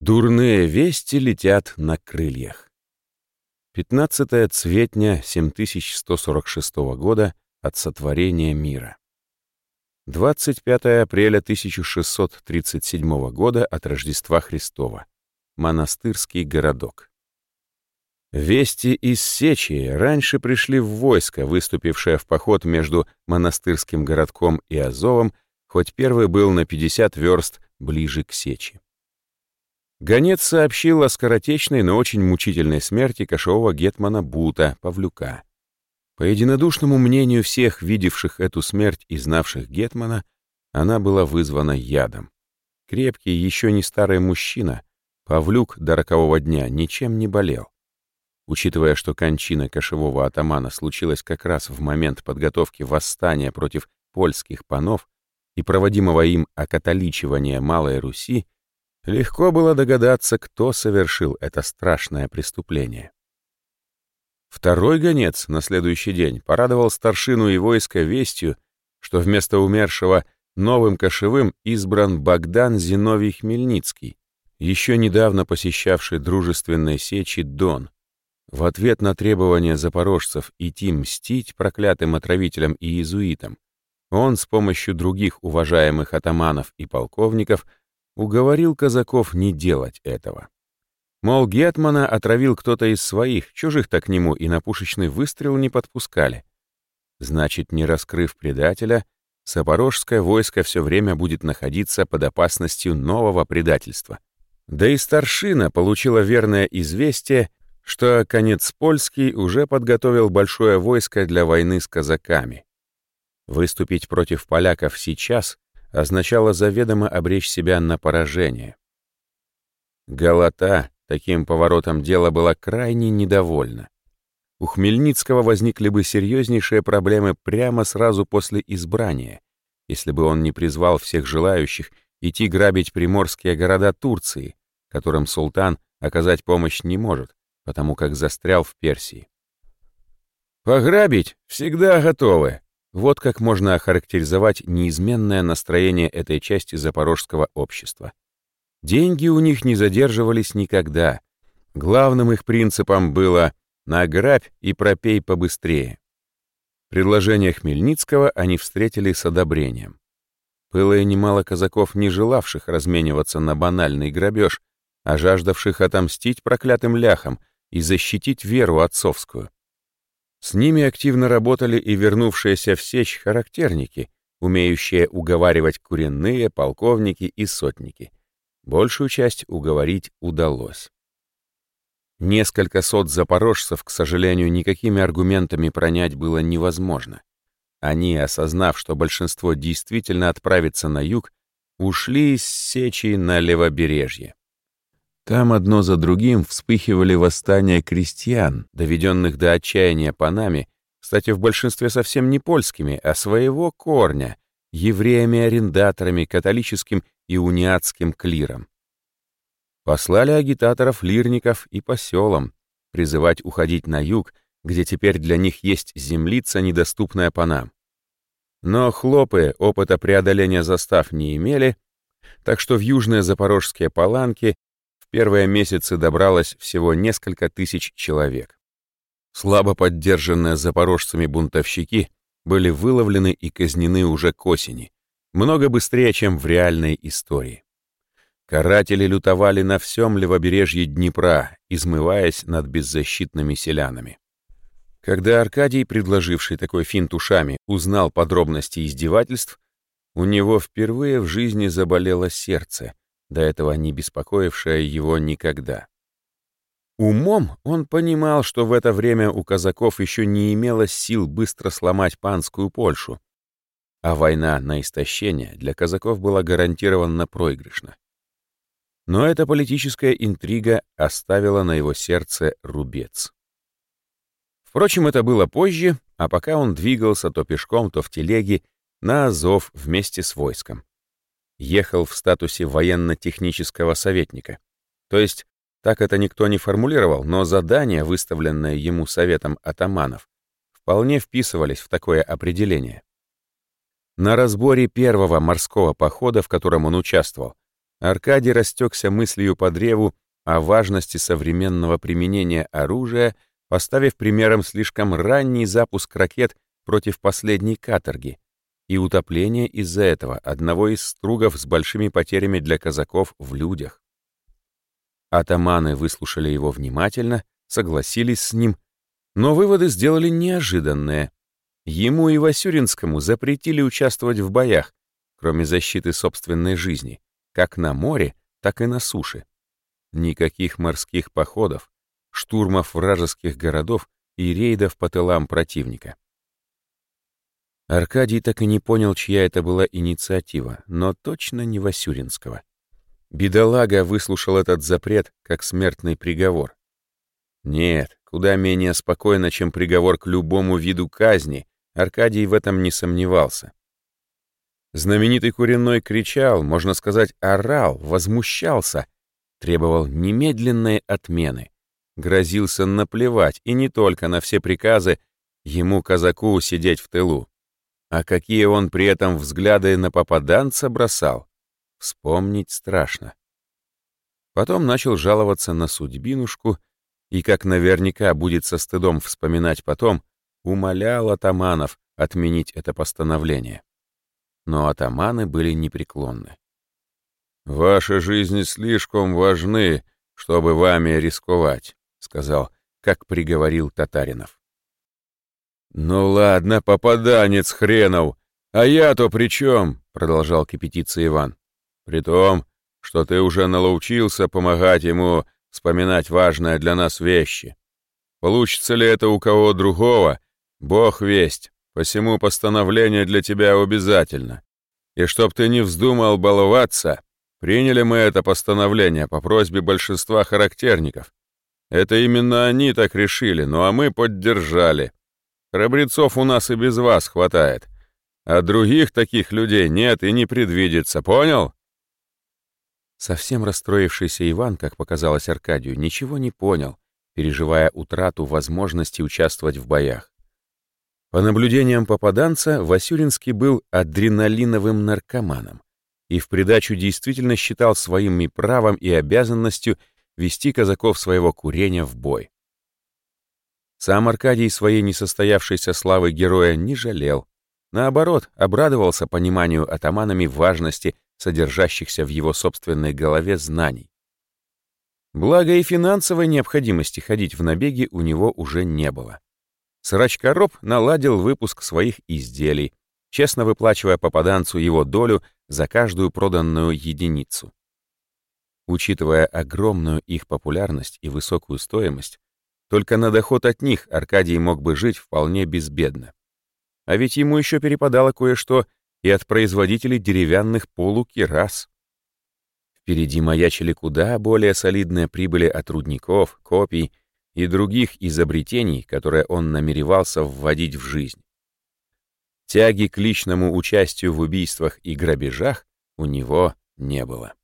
Дурные вести летят на крыльях. 15 цветня 7146 года от сотворения мира. 25 апреля 1637 года от Рождества Христова. Монастырский городок. Вести из Сечи раньше пришли в войско, выступившее в поход между монастырским городком и Азовом, хоть первый был на 50 верст ближе к Сечи. Гонец сообщил о скоротечной, но очень мучительной смерти кошевого гетмана Бута, Павлюка. По единодушному мнению всех, видевших эту смерть и знавших гетмана, она была вызвана ядом. Крепкий, еще не старый мужчина, Павлюк до рокового дня ничем не болел. Учитывая, что кончина кошевого атамана случилась как раз в момент подготовки восстания против польских панов и проводимого им окатоличивания Малой Руси, Легко было догадаться, кто совершил это страшное преступление. Второй гонец на следующий день порадовал старшину и войско вестью, что вместо умершего новым кошевым избран Богдан Зиновий Хмельницкий, еще недавно посещавший дружественной сечи Дон. В ответ на требование запорожцев идти мстить проклятым отравителям и иезуитам, он с помощью других уважаемых атаманов и полковников – уговорил казаков не делать этого. Мол, Гетмана отравил кто-то из своих, чужих-то к нему и на пушечный выстрел не подпускали. Значит, не раскрыв предателя, Запорожское войско все время будет находиться под опасностью нового предательства. Да и старшина получила верное известие, что конец польский уже подготовил большое войско для войны с казаками. Выступить против поляков сейчас означало заведомо обречь себя на поражение. Галата таким поворотом дела была крайне недовольна. У Хмельницкого возникли бы серьезнейшие проблемы прямо сразу после избрания, если бы он не призвал всех желающих идти грабить приморские города Турции, которым султан оказать помощь не может, потому как застрял в Персии. «Пограбить всегда готовы», вот как можно охарактеризовать неизменное настроение этой части запорожского общества. Деньги у них не задерживались никогда. Главным их принципом было «награбь и пропей побыстрее». Предложение Хмельницкого они встретили с одобрением. Было и немало казаков, не желавших размениваться на банальный грабеж, а жаждавших отомстить проклятым ляхам и защитить веру отцовскую. С ними активно работали и вернувшиеся в сечь характерники, умеющие уговаривать куренные, полковники и сотники. Большую часть уговорить удалось. Несколько сот запорожцев, к сожалению, никакими аргументами пронять было невозможно. Они, осознав, что большинство действительно отправится на юг, ушли из Сечи на левобережье. Там одно за другим вспыхивали восстания крестьян, доведенных до отчаяния панами, кстати, в большинстве совсем не польскими, а своего корня, евреями-арендаторами, католическим и униатским клиром. Послали агитаторов-лирников и по селам, призывать уходить на юг, где теперь для них есть землица, недоступная панам. Но хлопы опыта преодоления застав не имели, так что в южные запорожские паланки первые месяцы добралось всего несколько тысяч человек. Слабо поддержанные запорожцами бунтовщики были выловлены и казнены уже к осени, много быстрее, чем в реальной истории. Каратели лютовали на всем левобережье Днепра, измываясь над беззащитными селянами. Когда Аркадий, предложивший такой финт ушами, узнал подробности издевательств, у него впервые в жизни заболело сердце, до этого не беспокоившая его никогда. Умом он понимал, что в это время у казаков еще не имелось сил быстро сломать панскую Польшу, а война на истощение для казаков была гарантированно проигрышна. Но эта политическая интрига оставила на его сердце рубец. Впрочем, это было позже, а пока он двигался то пешком, то в телеге на Азов вместе с войском ехал в статусе военно-технического советника. То есть, так это никто не формулировал, но задания, выставленные ему советом атаманов, вполне вписывались в такое определение. На разборе первого морского похода, в котором он участвовал, Аркадий растекся мыслью по древу о важности современного применения оружия, поставив примером слишком ранний запуск ракет против последней каторги и утопление из-за этого одного из стругов с большими потерями для казаков в людях. Атаманы выслушали его внимательно, согласились с ним, но выводы сделали неожиданные. Ему и Васюринскому запретили участвовать в боях, кроме защиты собственной жизни, как на море, так и на суше. Никаких морских походов, штурмов вражеских городов и рейдов по тылам противника. Аркадий так и не понял, чья это была инициатива, но точно не Васюринского. Бедолага выслушал этот запрет как смертный приговор. Нет, куда менее спокойно, чем приговор к любому виду казни, Аркадий в этом не сомневался. Знаменитый Куренной кричал, можно сказать, орал, возмущался, требовал немедленной отмены, грозился наплевать, и не только на все приказы, ему, казаку, сидеть в тылу. А какие он при этом взгляды на попаданца бросал, вспомнить страшно. Потом начал жаловаться на судьбинушку и, как наверняка будет со стыдом вспоминать потом, умолял атаманов отменить это постановление но атаманы были непреклонны. «Ваши жизни слишком важны, чтобы вами рисковать», — сказал, как приговорил Татаринов. «Ну ладно, попаданец хренов, а я-то при чем?» — продолжал кипятиться Иван. «При том, что ты уже наловчился помогать ему вспоминать важные для нас вещи. Получится ли это у кого другого, бог весть, Посему постановление для тебя обязательно. И чтоб ты не вздумал баловаться, приняли мы это постановление по просьбе большинства характерников. Это именно они так решили, ну а мы поддержали. Храбрецов у нас и без вас хватает. А других таких людей нет и не предвидится, понял? Совсем расстроившийся Иван, как показалось Аркадию, ничего не понял, переживая утрату возможности участвовать в боях. По наблюдениям попаданца, Васюринский был адреналиновым наркоманом и в придачу действительно считал своим и правом и обязанностью вести казаков своего курения в бой. Сам Аркадий своей несостоявшейся славы героя не жалел. Наоборот, обрадовался пониманию атаманами важности содержащихся в его собственной голове знаний. Благо и финансовой необходимости ходить в набеги у него уже не было. Срачкороб наладил выпуск своих изделий, честно выплачивая попаданцу его долю за каждую проданную единицу. Учитывая огромную их популярность и высокую стоимость, только на доход от них Аркадий мог бы жить вполне безбедно. А ведь ему еще перепадало кое-что и от производителей деревянных полукирас. Впереди маячили куда более солидные прибыли от рудников, копий и других изобретений, которые он намеревался вводить в жизнь. Тяги к личному участию в убийствах и грабежах у него не было.